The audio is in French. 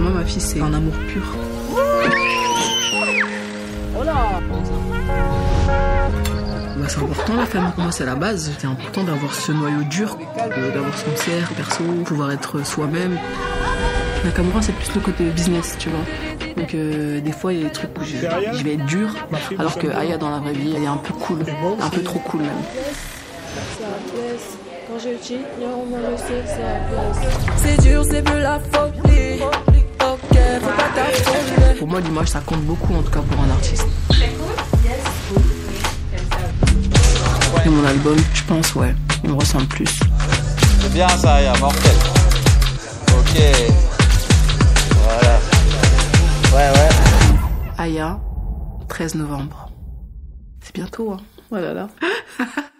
photographie, c'est un amour pur. Bah, c'est important la famille pour moi c'est la base. C'est important d'avoir ce noyau dur, euh, d'avoir son cercle perso, pouvoir être soi-même. Nakamura c'est plus le côté business tu vois. Donc euh, des fois il y a des trucs où je, vais être dur, alors que Aya dans la vraie vie elle est un peu cool, un peu trop cool même. C'est dur, c'est plus la folie. Pour moi l'image ça compte beaucoup en tout cas pour un artiste. Et mon album, je pense ouais, il me ressemble plus. C'est bien ça, Aya, mortel. Ok. Voilà. Ouais, ouais. Aya, 13 novembre. C'est bientôt hein. Oh là là.